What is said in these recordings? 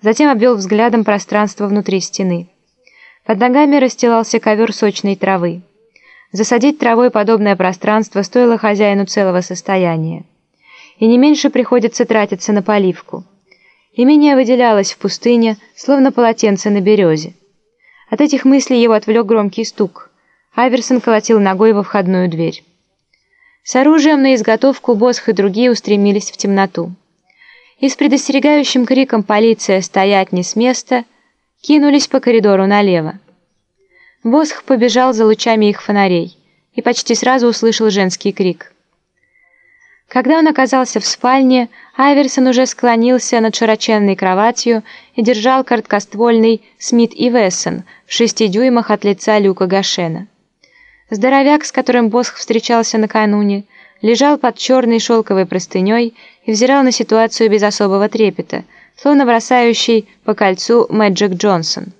Затем обвел взглядом пространство внутри стены. Под ногами расстилался ковер сочной травы. Засадить травой подобное пространство стоило хозяину целого состояния. И не меньше приходится тратиться на поливку. Имение выделялось в пустыне, словно полотенце на березе. От этих мыслей его отвлек громкий стук. Аверсон колотил ногой во входную дверь. С оружием на изготовку Босх и другие устремились в темноту. И с предостерегающим криком «Полиция! Стоять не с места!» кинулись по коридору налево. Босх побежал за лучами их фонарей и почти сразу услышал женский крик. Когда он оказался в спальне, Айверсон уже склонился над широченной кроватью и держал короткоствольный Смит и Вессон в шести дюймах от лица Люка Гашена. Здоровяк, с которым Босх встречался накануне, лежал под черной шелковой простыней и взирал на ситуацию без особого трепета, словно бросающий по кольцу Мэджик Джонсон.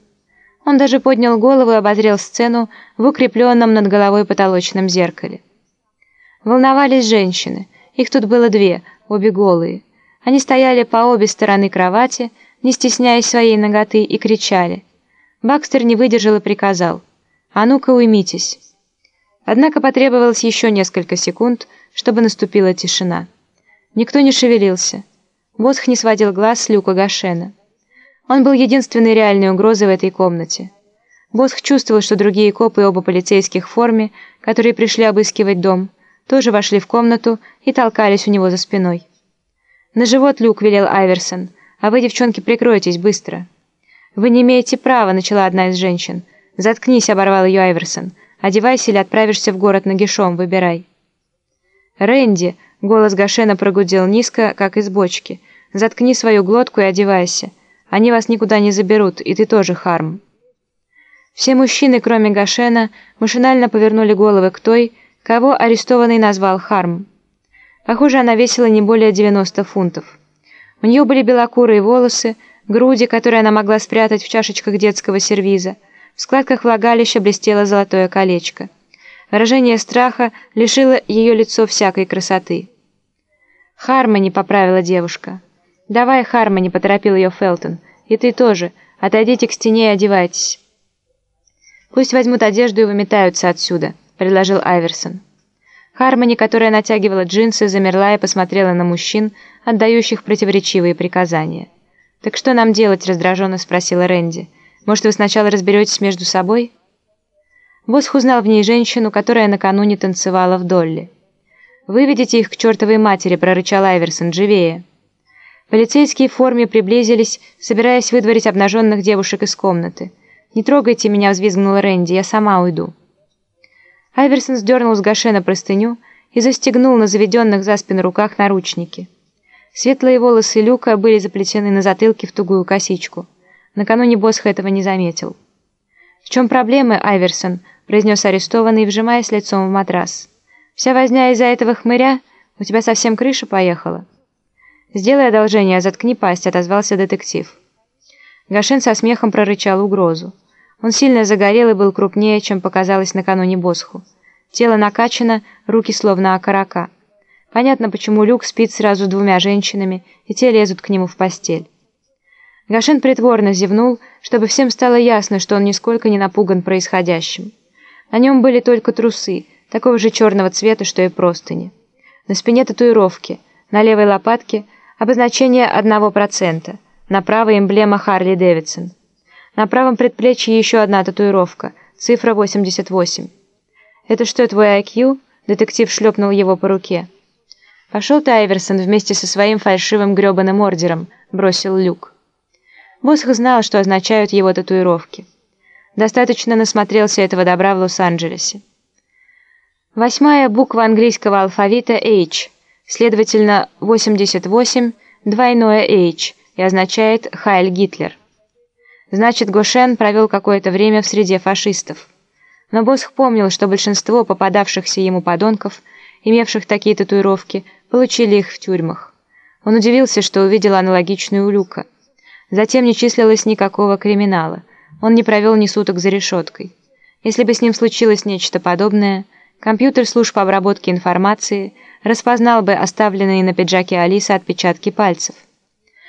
Он даже поднял голову и обозрел сцену в укрепленном над головой потолочном зеркале. Волновались женщины. Их тут было две, обе голые. Они стояли по обе стороны кровати, не стесняясь своей ноготы, и кричали. Бакстер не выдержал и приказал. «А ну-ка уймитесь!» Однако потребовалось еще несколько секунд, чтобы наступила тишина. Никто не шевелился. Босх не сводил глаз с люка Гашена. Он был единственной реальной угрозой в этой комнате. Босх чувствовал, что другие копы и оба полицейских в форме, которые пришли обыскивать дом, тоже вошли в комнату и толкались у него за спиной. «На живот, Люк», — велел Айверсон, — «а вы, девчонки, прикройтесь быстро». «Вы не имеете права», — начала одна из женщин. «Заткнись», — оборвал ее Айверсон. «Одевайся или отправишься в город нагишом, выбирай». «Рэнди», — голос Гашена прогудел низко, как из бочки, — «заткни свою глотку и одевайся. Они вас никуда не заберут, и ты тоже, Харм». Все мужчины, кроме Гашена, машинально повернули головы к той, кого арестованный назвал Харм. Похоже, она весила не более 90 фунтов. У нее были белокурые волосы, груди, которые она могла спрятать в чашечках детского сервиза. В складках влагалища блестело золотое колечко. Выражение страха лишило ее лицо всякой красоты. «Хармони», — поправила девушка. «Давай, Хармони», — поторопил ее Фелтон. «И ты тоже. Отойдите к стене и одевайтесь». «Пусть возьмут одежду и выметаются отсюда», — предложил Айверсон. Хармони, которая натягивала джинсы, замерла и посмотрела на мужчин, отдающих противоречивые приказания. «Так что нам делать?» — раздраженно спросила Рэнди. «Может, вы сначала разберетесь между собой?» Босх узнал в ней женщину, которая накануне танцевала в Долли. «Выведите их к чертовой матери», — прорычал Айверсон, — «живее». Полицейские в форме приблизились, собираясь выдворить обнаженных девушек из комнаты. «Не трогайте меня», — взвизгнула Рэнди, — «я сама уйду». Айверсон сдернул с Гашена простыню и застегнул на заведенных за спину руках наручники. Светлые волосы Люка были заплетены на затылке в тугую косичку. Накануне Босх этого не заметил. «В чем проблемы, Айверсон?» — произнес арестованный, вжимаясь лицом в матрас. «Вся возня из-за этого хмыря? У тебя совсем крыша поехала?» «Сделай одолжение, заткни пасть», — отозвался детектив. Гашин со смехом прорычал угрозу. Он сильно загорел и был крупнее, чем показалось накануне Босху. Тело накачано, руки словно окорока. Понятно, почему Люк спит сразу с двумя женщинами, и те лезут к нему в постель. Гашин притворно зевнул, чтобы всем стало ясно, что он нисколько не напуган происходящим. На нем были только трусы, такого же черного цвета, что и простыни. На спине татуировки, на левой лопатке – Обозначение одного процента. На правой эмблема Харли Дэвидсон. На правом предплечье еще одна татуировка. Цифра 88. «Это что, твой IQ?» Детектив шлепнул его по руке. «Пошел ты, Айверсон, вместе со своим фальшивым гребаным ордером», бросил Люк. Босх знал, что означают его татуировки. Достаточно насмотрелся этого добра в Лос-Анджелесе. Восьмая буква английского алфавита H – Следовательно, 88 двойное H и означает «Хайль Гитлер». Значит, Гошен провел какое-то время в среде фашистов. Но Босх помнил, что большинство попадавшихся ему подонков, имевших такие татуировки, получили их в тюрьмах. Он удивился, что увидел аналогичную у Люка. Затем не числилось никакого криминала. Он не провел ни суток за решеткой. Если бы с ним случилось нечто подобное – Компьютер служб обработки информации распознал бы оставленные на пиджаке Алисы отпечатки пальцев.